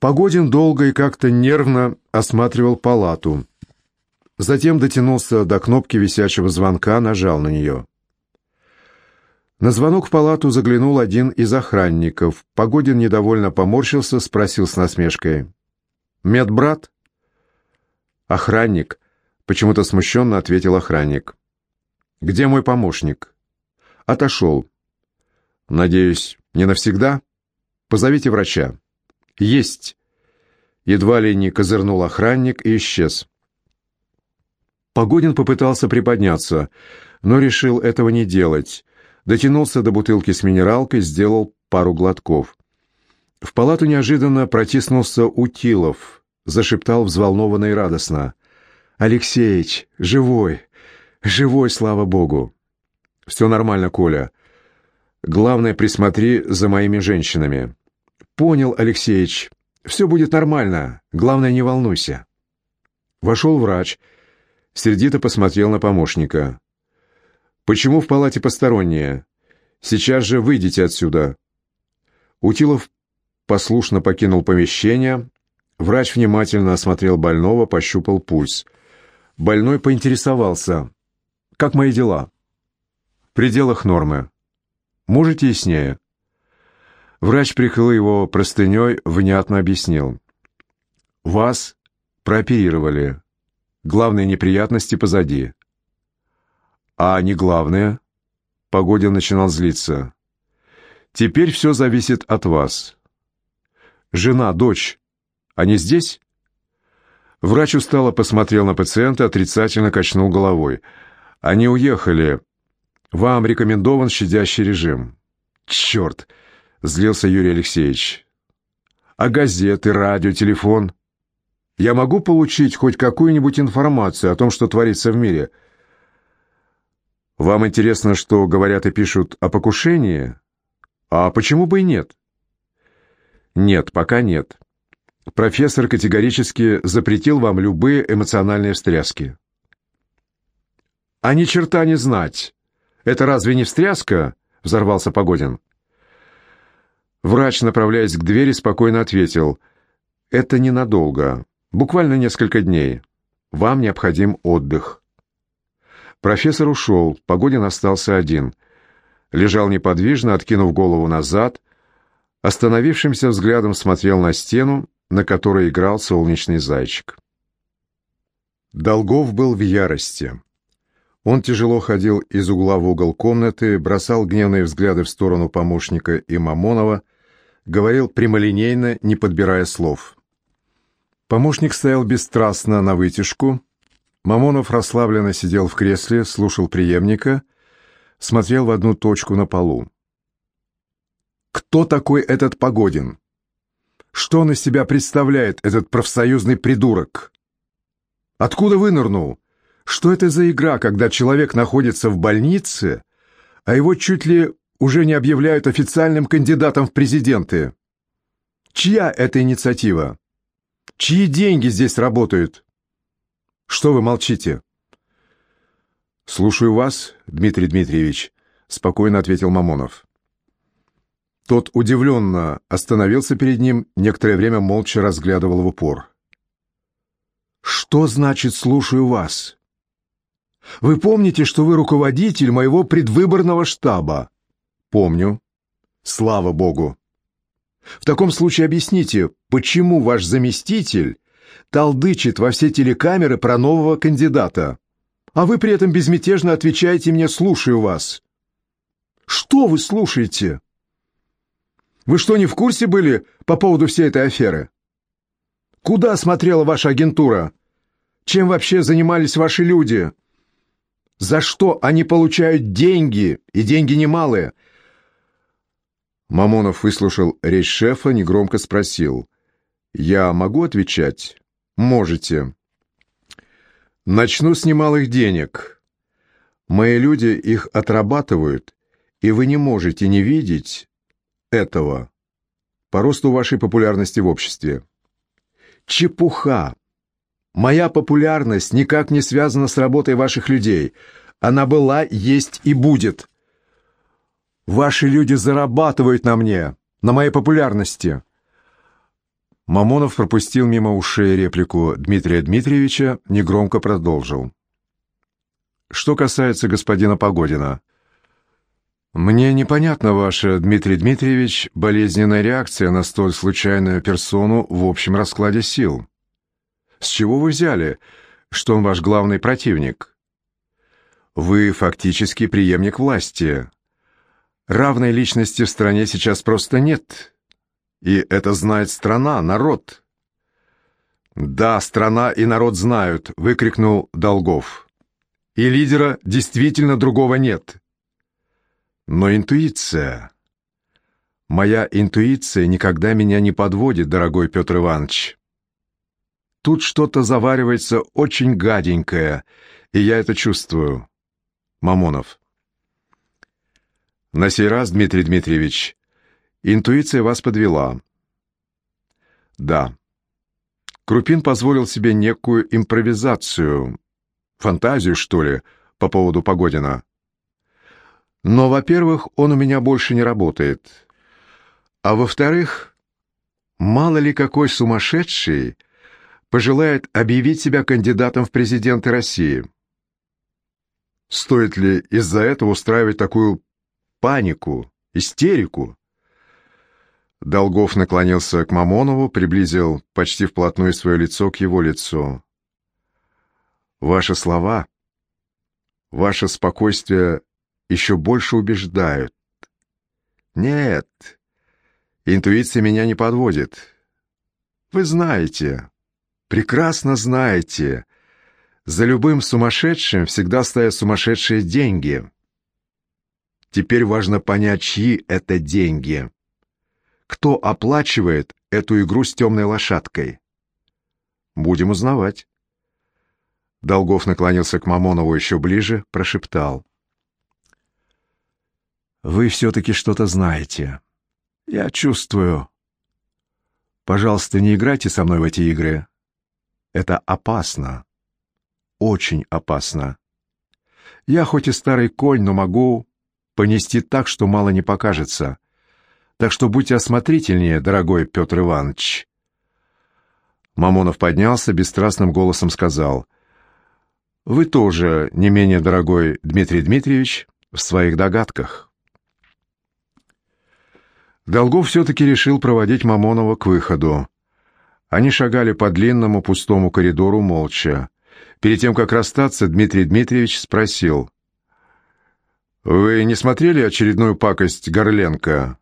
Погодин долго и как-то нервно осматривал палату. Затем дотянулся до кнопки висячего звонка, нажал на нее. На звонок в палату заглянул один из охранников. Погодин недовольно поморщился, спросил с насмешкой. «Медбрат?» «Охранник», — почему-то смущенно ответил охранник. «Где мой помощник?» «Отошел». «Надеюсь, не навсегда?» «Позовите врача». «Есть!» Едва ли не козырнул охранник и исчез. Погодин попытался приподняться, но решил этого не делать. Дотянулся до бутылки с минералкой, сделал пару глотков. В палату неожиданно протиснулся Утилов, зашептал взволнованно и радостно. «Алексеич, живой! Живой, слава богу!» «Все нормально, Коля. Главное, присмотри за моими женщинами». «Понял, Алексеич. Все будет нормально. Главное, не волнуйся». Вошел врач. Сердито посмотрел на помощника. «Почему в палате посторонние? Сейчас же выйдите отсюда». Утилов послушно покинул помещение. Врач внимательно осмотрел больного, пощупал пульс. Больной поинтересовался. «Как мои дела?» «В пределах нормы. Можете яснее?» Врач прикрыл его простыней, внятно объяснил. «Вас прооперировали. Главные неприятности позади». «А не главное?» Погодин начинал злиться. «Теперь все зависит от вас. Жена, дочь, они здесь?» Врач устало посмотрел на пациента, отрицательно качнул головой. «Они уехали. Вам рекомендован щадящий режим». «Черт!» — злился Юрий Алексеевич. «А газеты, радио, телефон? Я могу получить хоть какую-нибудь информацию о том, что творится в мире?» «Вам интересно, что говорят и пишут о покушении? А почему бы и нет?» «Нет, пока нет. Профессор категорически запретил вам любые эмоциональные встряски». «А ни черта не знать. Это разве не встряска?» — взорвался Погодин. Врач, направляясь к двери, спокойно ответил. «Это ненадолго. Буквально несколько дней. Вам необходим отдых». Профессор ушел, Погодин остался один. Лежал неподвижно, откинув голову назад, остановившимся взглядом смотрел на стену, на которой играл солнечный зайчик. Долгов был в ярости. Он тяжело ходил из угла в угол комнаты, бросал гневные взгляды в сторону помощника и Мамонова, говорил прямолинейно, не подбирая слов. Помощник стоял бесстрастно на вытяжку. Мамонов расслабленно сидел в кресле, слушал преемника, смотрел в одну точку на полу. «Кто такой этот Погодин? Что он из себя представляет, этот профсоюзный придурок? Откуда вынырнул?» Что это за игра, когда человек находится в больнице, а его чуть ли уже не объявляют официальным кандидатом в президенты? Чья это инициатива? Чьи деньги здесь работают? Что вы молчите? Слушаю вас, Дмитрий Дмитриевич, спокойно ответил Мамонов. Тот удивленно остановился перед ним, некоторое время молча разглядывал в упор. «Что значит «слушаю вас»?» Вы помните, что вы руководитель моего предвыборного штаба? Помню. Слава богу. В таком случае объясните, почему ваш заместитель толдычит во все телекамеры про нового кандидата, а вы при этом безмятежно отвечаете мне «слушаю вас». Что вы слушаете? Вы что, не в курсе были по поводу всей этой аферы? Куда смотрела ваша агентура? Чем вообще занимались ваши люди? За что они получают деньги, и деньги немалые?» Мамонов выслушал речь шефа, негромко спросил. «Я могу отвечать?» «Можете». «Начну с немалых денег. Мои люди их отрабатывают, и вы не можете не видеть этого по росту вашей популярности в обществе». «Чепуха! Моя популярность никак не связана с работой ваших людей. Она была, есть и будет. Ваши люди зарабатывают на мне, на моей популярности. Мамонов пропустил мимо ушей реплику Дмитрия Дмитриевича, негромко продолжил. «Что касается господина Погодина, мне непонятна ваша, Дмитрий Дмитриевич, болезненная реакция на столь случайную персону в общем раскладе сил. С чего вы взяли, что он ваш главный противник? Вы фактически преемник власти. Равной личности в стране сейчас просто нет. И это знает страна, народ. «Да, страна и народ знают», — выкрикнул Долгов. «И лидера действительно другого нет». Но интуиция... Моя интуиция никогда меня не подводит, дорогой Петр Иванович. Тут что-то заваривается очень гаденькое, и я это чувствую. Мамонов. На сей раз, Дмитрий Дмитриевич, Интуиция вас подвела. Да. Крупин позволил себе некую импровизацию, фантазию, что ли, по поводу Погодина. Но, во-первых, он у меня больше не работает. А во-вторых, мало ли какой сумасшедший пожелает объявить себя кандидатом в президенты России. Стоит ли из-за этого устраивать такую панику, истерику? Долгов наклонился к Мамонову, приблизил почти вплотную свое лицо к его лицу. «Ваши слова, ваше спокойствие еще больше убеждают. Нет, интуиция меня не подводит. Вы знаете, прекрасно знаете, за любым сумасшедшим всегда стоят сумасшедшие деньги. Теперь важно понять, чьи это деньги» кто оплачивает эту игру с темной лошадкой. Будем узнавать. Долгов наклонился к Мамонову еще ближе, прошептал. «Вы все-таки что-то знаете. Я чувствую. Пожалуйста, не играйте со мной в эти игры. Это опасно. Очень опасно. Я хоть и старый конь, но могу понести так, что мало не покажется. Так что будьте осмотрительнее, дорогой Петр Иванович. Мамонов поднялся, бесстрастным голосом сказал. Вы тоже не менее дорогой Дмитрий Дмитриевич в своих догадках. Долгов все-таки решил проводить Мамонова к выходу. Они шагали по длинному пустому коридору молча. Перед тем, как расстаться, Дмитрий Дмитриевич спросил. «Вы не смотрели очередную пакость Горленко?»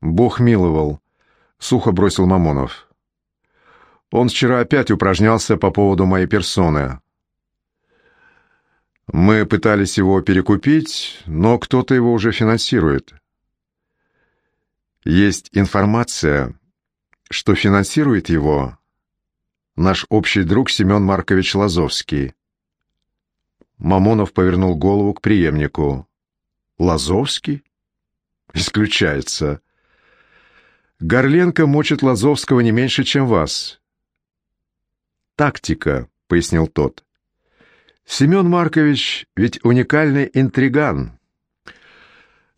«Бог миловал», — сухо бросил Мамонов. «Он вчера опять упражнялся по поводу моей персоны. Мы пытались его перекупить, но кто-то его уже финансирует. Есть информация, что финансирует его наш общий друг Семен Маркович Лазовский». Мамонов повернул голову к преемнику. «Лазовский?» «Исключается. Горленко мочит Лазовского не меньше, чем вас. Тактика, пояснил тот. Семен Маркович ведь уникальный интриган.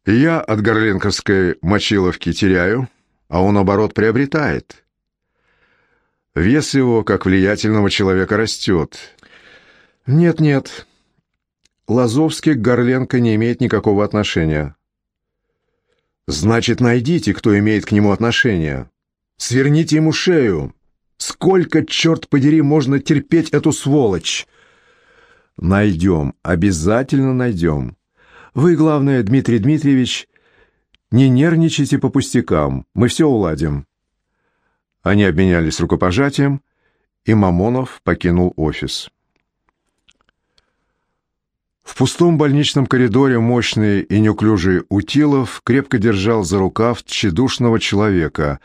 Я от горленковской мочиловки теряю, а он, наоборот, приобретает. Вес его, как влиятельного человека, растет. Нет-нет, Лазовский к Горленко не имеет никакого отношения. Значит, найдите, кто имеет к нему отношение. Сверните ему шею. Сколько, черт подери, можно терпеть эту сволочь? Найдем, обязательно найдем. Вы, главное, Дмитрий Дмитриевич, не нервничайте по пустякам, мы все уладим. Они обменялись рукопожатием, и Мамонов покинул офис. В пустом больничном коридоре мощный и неуклюжий Утилов крепко держал за рукав тщедушного человека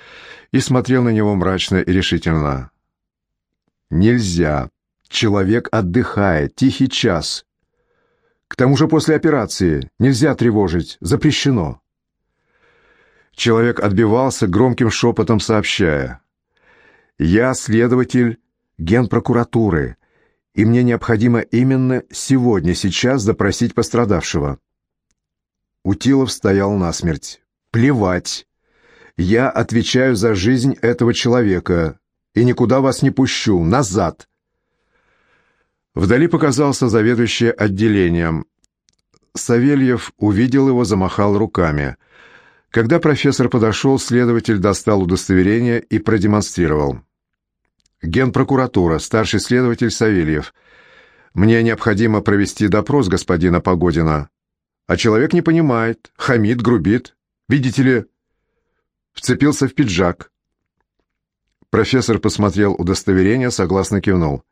и смотрел на него мрачно и решительно. «Нельзя. Человек отдыхает. Тихий час. К тому же после операции. Нельзя тревожить. Запрещено». Человек отбивался громким шепотом, сообщая. «Я следователь генпрокуратуры и мне необходимо именно сегодня, сейчас допросить пострадавшего. Утилов стоял насмерть. Плевать. Я отвечаю за жизнь этого человека и никуда вас не пущу. Назад!» Вдали показался заведующий отделением. Савельев увидел его, замахал руками. Когда профессор подошел, следователь достал удостоверение и продемонстрировал. «Генпрокуратура, старший следователь Савельев. Мне необходимо провести допрос господина Погодина. А человек не понимает, хамит, грубит. Видите ли, вцепился в пиджак». Профессор посмотрел удостоверение, согласно кивнул.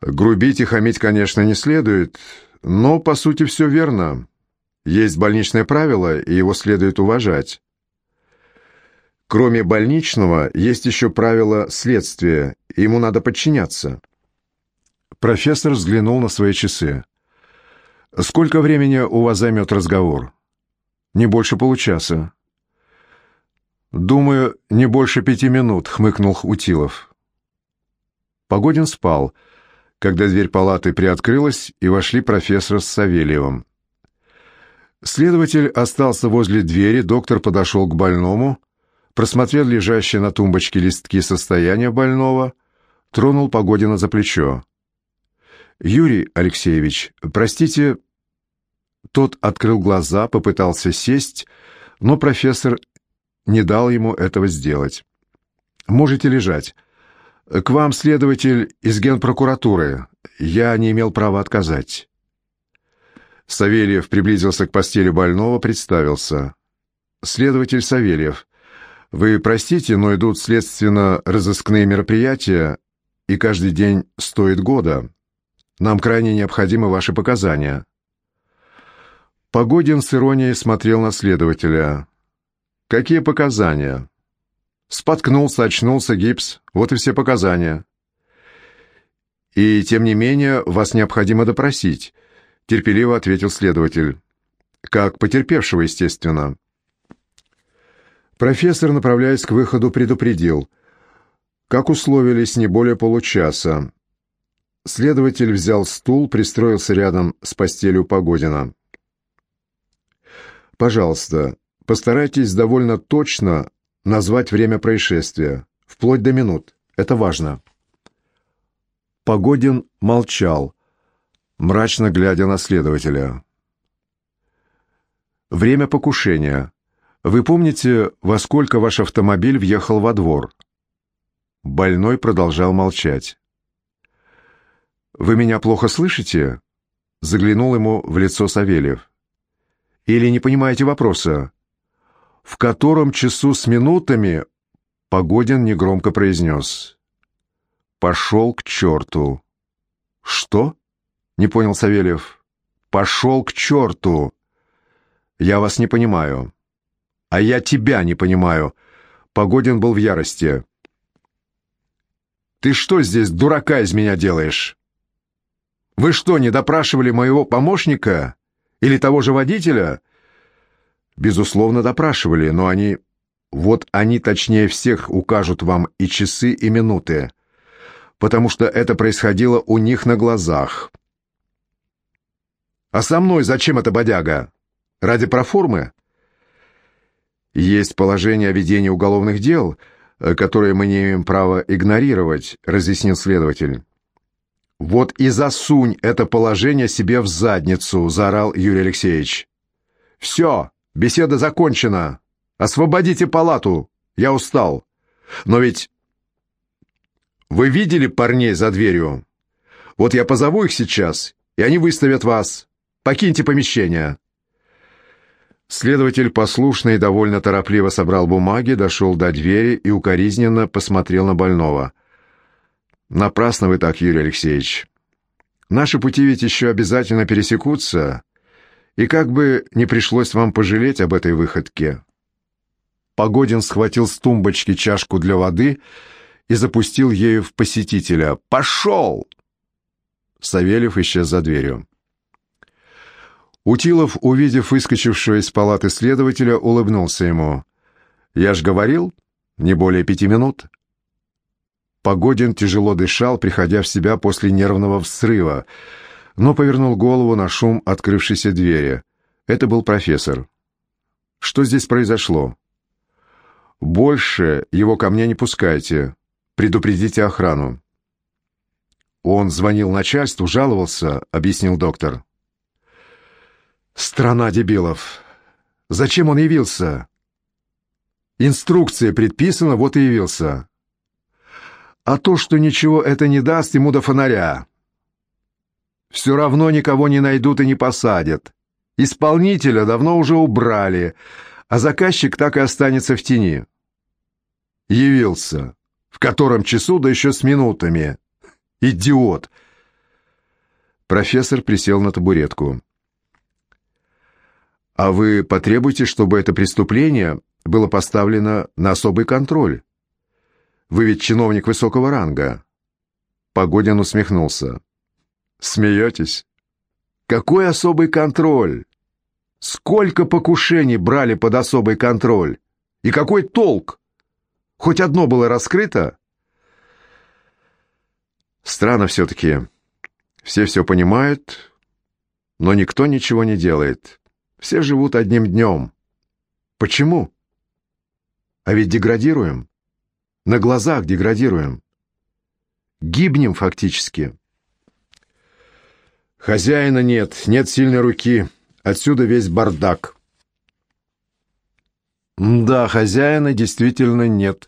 «Грубить и хамить, конечно, не следует, но, по сути, все верно. Есть больничное правило, и его следует уважать. Кроме больничного, есть еще правило следствия, ему надо подчиняться». Профессор взглянул на свои часы. «Сколько времени у вас займет разговор?» «Не больше получаса». «Думаю, не больше пяти минут», — хмыкнул Утилов. Погодин спал, когда дверь палаты приоткрылась, и вошли профессор с Савельевым. Следователь остался возле двери, доктор подошел к больному, просмотрел лежащие на тумбочке листки состояния больного, тронул Погодина за плечо. «Юрий Алексеевич, простите...» Тот открыл глаза, попытался сесть, но профессор не дал ему этого сделать. «Можете лежать. К вам следователь из генпрокуратуры. Я не имел права отказать». Савельев приблизился к постели больного, представился. «Следователь Савельев, вы простите, но идут следственно-розыскные мероприятия, и каждый день стоит года. Нам крайне необходимы ваши показания». Погодин с иронией смотрел на следователя. «Какие показания?» «Споткнулся, очнулся, гипс. Вот и все показания». «И, тем не менее, вас необходимо допросить», — терпеливо ответил следователь. «Как потерпевшего, естественно». Профессор, направляясь к выходу, предупредил. Как условились, не более получаса. Следователь взял стул, пристроился рядом с постелью Погодина. «Пожалуйста, постарайтесь довольно точно назвать время происшествия, вплоть до минут. Это важно». Погодин молчал, мрачно глядя на следователя. «Время покушения. Вы помните, во сколько ваш автомобиль въехал во двор?» Больной продолжал молчать. «Вы меня плохо слышите?» Заглянул ему в лицо Савельев. «Или не понимаете вопроса?» «В котором часу с минутами?» Погодин негромко произнес. «Пошел к черту». «Что?» — не понял Савельев. «Пошел к черту!» «Я вас не понимаю». «А я тебя не понимаю». Погодин был в ярости. «Ты что здесь, дурака, из меня делаешь?» Вы что, не допрашивали моего помощника или того же водителя? Безусловно, допрашивали, но они... Вот они точнее всех укажут вам и часы, и минуты, потому что это происходило у них на глазах. А со мной зачем эта бодяга? Ради проформы? Есть положение о ведении уголовных дел, которое мы не имеем права игнорировать, разъяснил следователь. «Вот и засунь это положение себе в задницу!» — заорал Юрий Алексеевич. «Все, беседа закончена. Освободите палату. Я устал. Но ведь... Вы видели парней за дверью? Вот я позову их сейчас, и они выставят вас. Покиньте помещение». Следователь послушно и довольно торопливо собрал бумаги, дошел до двери и укоризненно посмотрел на больного — Напрасно вы так, Юрий Алексеевич. Наши пути ведь еще обязательно пересекутся, и как бы не пришлось вам пожалеть об этой выходке. Погодин схватил с тумбочки чашку для воды и запустил ею в посетителя. «Пошел!» Савельев исчез за дверью. Утилов, увидев выскочившего из палаты следователя, улыбнулся ему. «Я ж говорил, не более пяти минут». Погодин тяжело дышал, приходя в себя после нервного взрыва, но повернул голову на шум открывшейся двери. Это был профессор. «Что здесь произошло?» Больше его ко мне не пускайте. Предупредите охрану. Он звонил начальству, жаловался, объяснил доктор. Страна дебилов. Зачем он явился? Инструкция предписана, вот и явился. А то, что ничего это не даст ему до фонаря. Все равно никого не найдут и не посадят. Исполнителя давно уже убрали, а заказчик так и останется в тени. Явился. В котором часу, да еще с минутами. Идиот! Профессор присел на табуретку. А вы потребуете, чтобы это преступление было поставлено на особый контроль? Вы ведь чиновник высокого ранга. Погодин усмехнулся. Смеетесь? Какой особый контроль? Сколько покушений брали под особый контроль? И какой толк? Хоть одно было раскрыто? Странно все-таки. Все все понимают, но никто ничего не делает. Все живут одним днем. Почему? А ведь деградируем. На глазах деградируем. Гибнем фактически. Хозяина нет, нет сильной руки. Отсюда весь бардак. Да, хозяина действительно нет,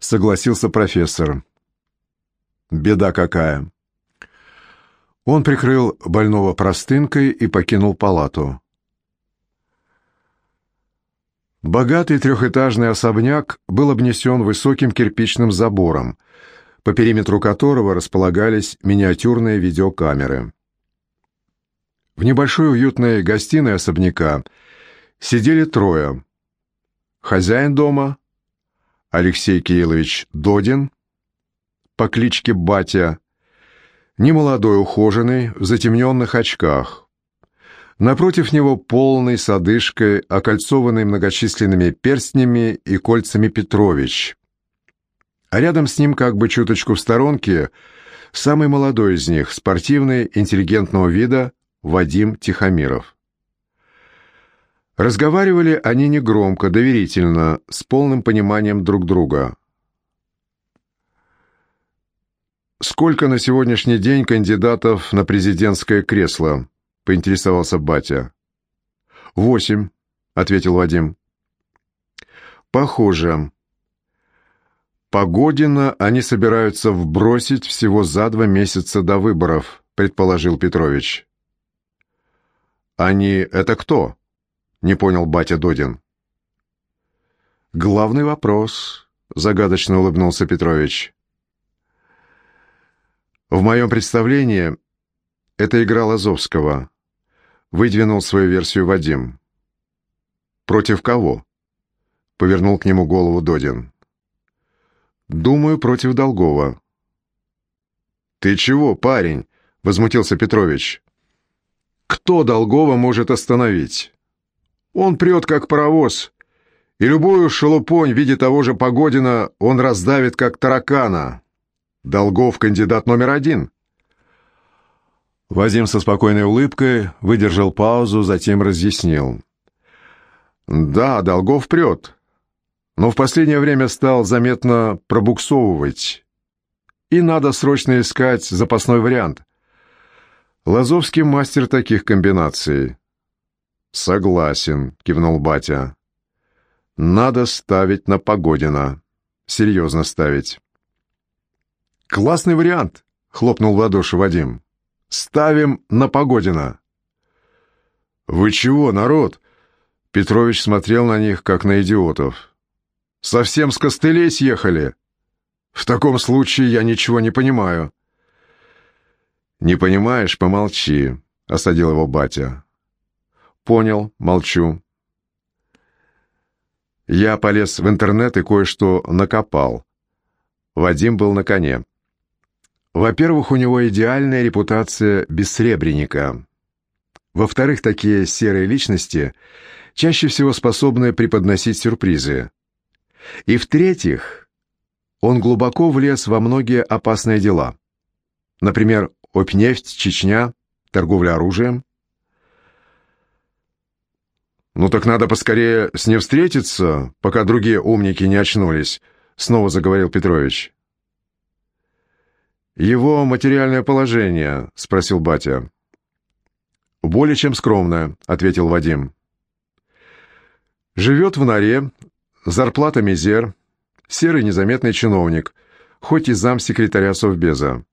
согласился профессор. Беда какая. Он прикрыл больного простынкой и покинул палату. Богатый трехэтажный особняк был обнесен высоким кирпичным забором, по периметру которого располагались миниатюрные видеокамеры. В небольшой уютной гостиной особняка сидели трое. Хозяин дома, Алексей Кириллович Додин, по кличке Батя, немолодой ухоженный, в затемненных очках. Напротив него полный с одышкой, окольцованный многочисленными перстнями и кольцами Петрович. А рядом с ним, как бы чуточку в сторонке, самый молодой из них, спортивный, интеллигентного вида, Вадим Тихомиров. Разговаривали они негромко, доверительно, с полным пониманием друг друга. «Сколько на сегодняшний день кандидатов на президентское кресло?» — поинтересовался батя. «Восемь», — ответил Вадим. «Похоже. Погодина они собираются вбросить всего за два месяца до выборов», — предположил Петрович. «Они — это кто?» — не понял батя Додин. «Главный вопрос», — загадочно улыбнулся Петрович. «В моем представлении это игра Лазовского», — выдвинул свою версию Вадим. «Против кого?» — повернул к нему голову Додин. «Думаю, против Долгова». «Ты чего, парень?» — возмутился Петрович. Кто Долгова может остановить? Он прет, как паровоз, и любую шелупонь в виде того же Погодина он раздавит, как таракана. Долгов — кандидат номер один. Вадим со спокойной улыбкой выдержал паузу, затем разъяснил. «Да, Долгов прет, но в последнее время стал заметно пробуксовывать, и надо срочно искать запасной вариант. Лазовский мастер таких комбинаций. Согласен, кивнул батя. Надо ставить на Погодина. Серьезно ставить. Классный вариант, хлопнул в ладоши Вадим. Ставим на Погодина. Вы чего, народ? Петрович смотрел на них, как на идиотов. Совсем с костылей съехали? В таком случае я ничего не понимаю. «Не понимаешь, помолчи», — осадил его батя. «Понял, молчу». Я полез в интернет и кое-что накопал. Вадим был на коне. Во-первых, у него идеальная репутация бессребреника. Во-вторых, такие серые личности чаще всего способны преподносить сюрпризы. И в-третьих, он глубоко влез во многие опасные дела. Например, Опнефть, Чечня, торговля оружием. «Ну так надо поскорее с ним встретиться, пока другие умники не очнулись», — снова заговорил Петрович. «Его материальное положение?» — спросил батя. «Более чем скромное», — ответил Вадим. «Живет в норе, зарплата мизер, серый незаметный чиновник, хоть и зам секретаря Совбеза».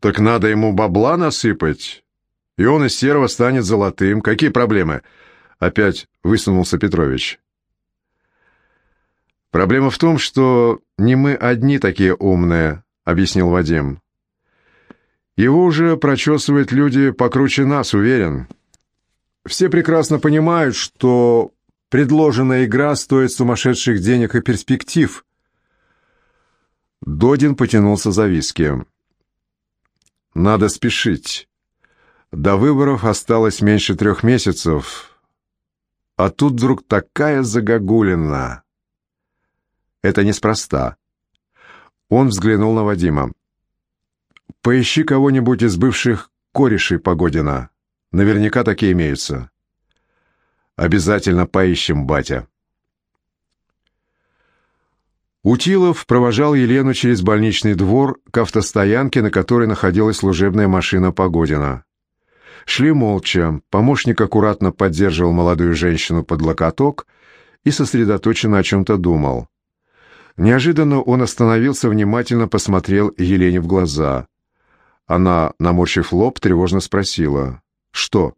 «Так надо ему бабла насыпать, и он из серого станет золотым. Какие проблемы?» Опять высунулся Петрович. «Проблема в том, что не мы одни такие умные», — объяснил Вадим. «Его уже прочесывают люди покруче нас, уверен. Все прекрасно понимают, что предложенная игра стоит сумасшедших денег и перспектив». Додин потянулся за виски. «Надо спешить. До выборов осталось меньше трех месяцев, а тут вдруг такая загогулина». Это неспроста. Он взглянул на Вадима. «Поищи кого-нибудь из бывших корешей Погодина. Наверняка такие имеются». «Обязательно поищем, батя». Утилов провожал Елену через больничный двор к автостоянке, на которой находилась служебная машина Погодина. Шли молча, помощник аккуратно поддерживал молодую женщину под локоток и сосредоточенно о чем-то думал. Неожиданно он остановился, внимательно посмотрел Елене в глаза. Она, наморщив лоб, тревожно спросила. «Что?»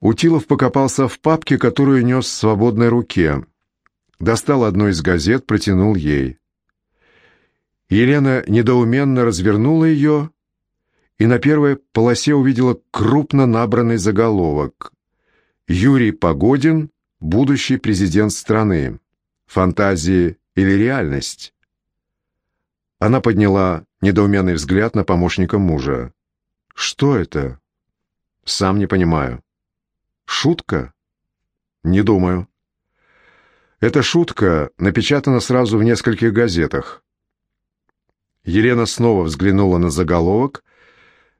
Утилов покопался в папке, которую нес в свободной руке. Достал одну из газет, протянул ей. Елена недоуменно развернула ее и на первой полосе увидела крупно набранный заголовок. «Юрий Погодин, будущий президент страны» фантазии или реальность? Она подняла недоуменный взгляд на помощника мужа. Что это? Сам не понимаю. Шутка? Не думаю. Эта шутка напечатана сразу в нескольких газетах. Елена снова взглянула на заголовок,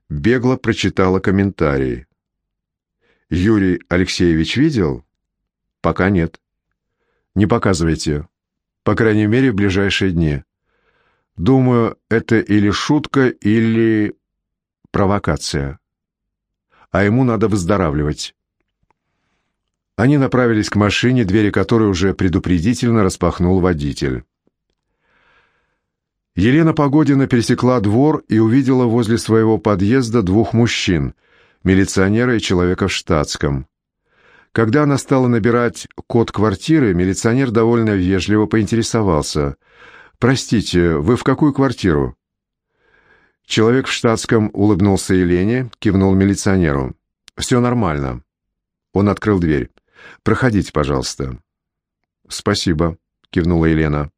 бегло прочитала комментарий. Юрий Алексеевич видел? Пока нет. Не показывайте. По крайней мере, в ближайшие дни. Думаю, это или шутка, или провокация. А ему надо выздоравливать. Они направились к машине, двери которой уже предупредительно распахнул водитель. Елена Погодина пересекла двор и увидела возле своего подъезда двух мужчин, милиционера и человека в штатском. Когда она стала набирать код квартиры, милиционер довольно вежливо поинтересовался. «Простите, вы в какую квартиру?» Человек в штатском улыбнулся Елене, кивнул милиционеру. «Все нормально». Он открыл дверь. «Проходите, пожалуйста». «Спасибо», — кивнула Елена.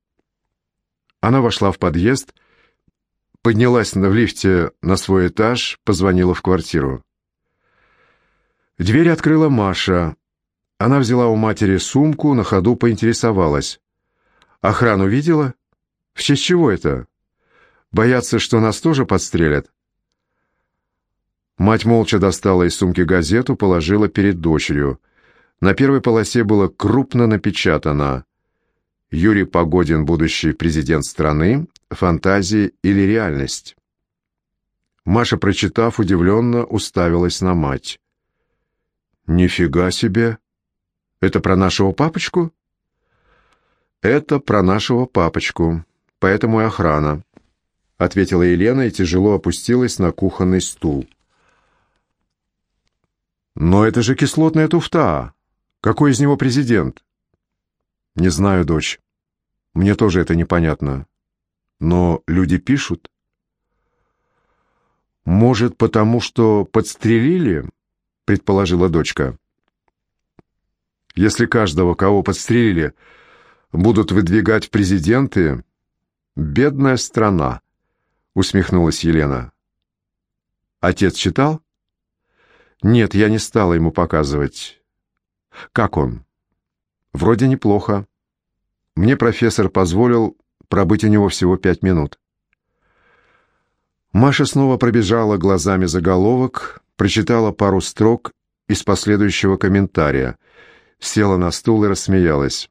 Она вошла в подъезд, поднялась в лифте на свой этаж, позвонила в квартиру. Дверь открыла Маша. Она взяла у матери сумку, на ходу поинтересовалась. «Охрану видела? В честь чего это? Боятся, что нас тоже подстрелят?» Мать молча достала из сумки газету, положила перед дочерью. На первой полосе было крупно напечатано «Юрий Погодин, будущий президент страны, фантазии или реальность». Маша, прочитав, удивленно уставилась на мать. «Нифига себе!» Это про нашего папочку? Это про нашего папочку, поэтому и охрана, ответила Елена и тяжело опустилась на кухонный стул. Но это же кислотная туфта. Какой из него президент? Не знаю, дочь. Мне тоже это непонятно. Но люди пишут. Может, потому что подстрелили, предположила дочка. Если каждого, кого подстрелили, будут выдвигать в президенты, бедная страна, усмехнулась Елена. Отец читал? Нет, я не стала ему показывать. Как он? Вроде неплохо. Мне профессор позволил пробыть у него всего пять минут. Маша снова пробежала глазами заголовок, прочитала пару строк из последующего комментария, села на стул и рассмеялась.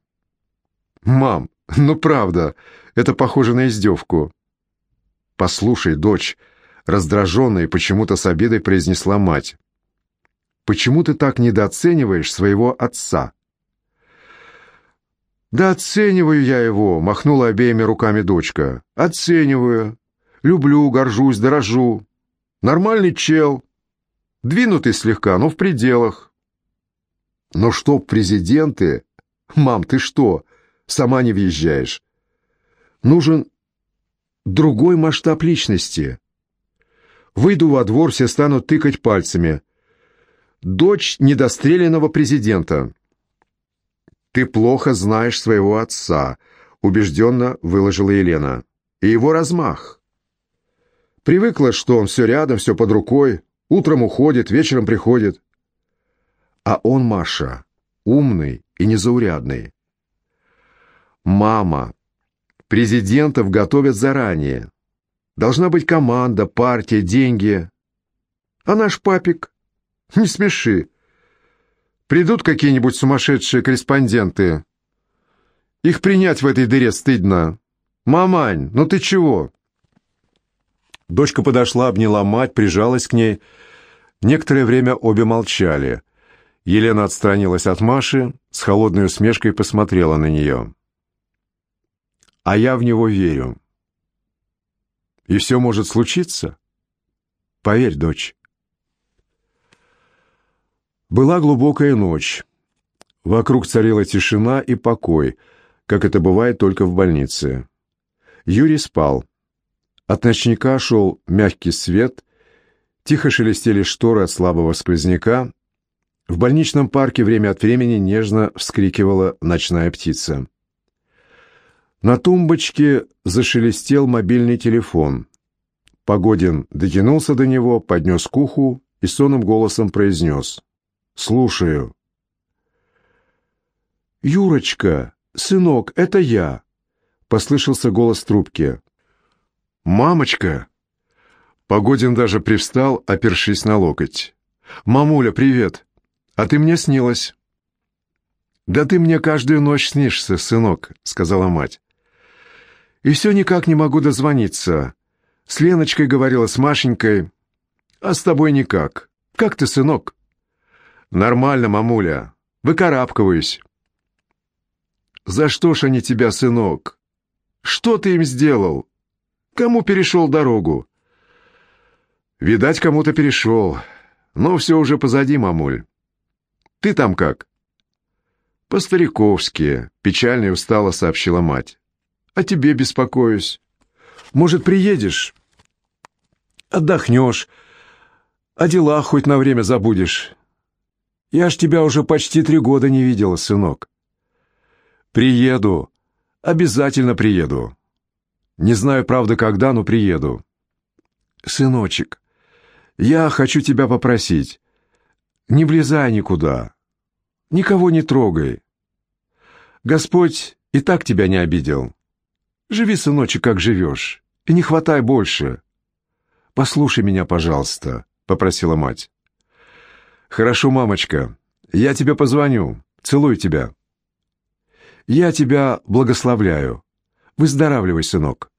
«Мам, ну правда, это похоже на издевку». «Послушай, дочь», — раздраженная почему-то с обидой произнесла мать, «почему ты так недооцениваешь своего отца?» «Да оцениваю я его», — махнула обеими руками дочка. «Оцениваю. Люблю, горжусь, дорожу. Нормальный чел. Двинутый слегка, но в пределах». «Но чтоб президенты...» «Мам, ты что, сама не въезжаешь?» «Нужен другой масштаб личности. Выйду во двор, все станут тыкать пальцами. Дочь недостреленного президента». «Ты плохо знаешь своего отца», — убежденно выложила Елена. «И его размах. Привыкла, что он все рядом, все под рукой, утром уходит, вечером приходит. А он, Маша, умный и незаурядный. Мама, президентов готовят заранее. Должна быть команда, партия, деньги. А наш папик? Не смеши. Придут какие-нибудь сумасшедшие корреспонденты. Их принять в этой дыре стыдно. Мамань, ну ты чего?» Дочка подошла, обняла мать, прижалась к ней. Некоторое время обе молчали. Елена отстранилась от Маши, с холодной усмешкой посмотрела на нее. «А я в него верю. И все может случиться? Поверь, дочь». Была глубокая ночь. Вокруг царила тишина и покой, как это бывает только в больнице. Юрий спал. От ночника шел мягкий свет, тихо шелестели шторы от слабого сквозняка. В больничном парке время от времени нежно вскрикивала ночная птица. На тумбочке зашелестел мобильный телефон. Погодин дотянулся до него, поднес к уху и сонным голосом произнес — «Слушаю». «Юрочка, сынок, это я», — послышался голос трубки. «Мамочка!» Погодин даже привстал, опершись на локоть. «Мамуля, привет! А ты мне снилась?» «Да ты мне каждую ночь снишься, сынок», — сказала мать. «И все никак не могу дозвониться. С Леночкой говорила, с Машенькой. А с тобой никак. Как ты, сынок?» «Нормально, мамуля. Выкарабкиваюсь». «За что ж они тебя, сынок? Что ты им сделал? Кому перешел дорогу?» «Видать, кому-то перешел. Но все уже позади, мамуль. Ты там как?» «По-стариковски», — печально и устало сообщила мать. «А тебе беспокоюсь. Может, приедешь? Отдохнешь, о делах хоть на время забудешь. Я ж тебя уже почти три года не видела, сынок. Приеду. Обязательно приеду. Не знаю, правда, когда, но приеду. Сыночек, я хочу тебя попросить. Не влезай никуда. Никого не трогай. Господь и так тебя не обидел. Живи, сыночек, как живешь, и не хватай больше. Послушай меня, пожалуйста, — попросила мать. «Хорошо, мамочка. Я тебе позвоню. Целую тебя». «Я тебя благословляю. Выздоравливай, сынок».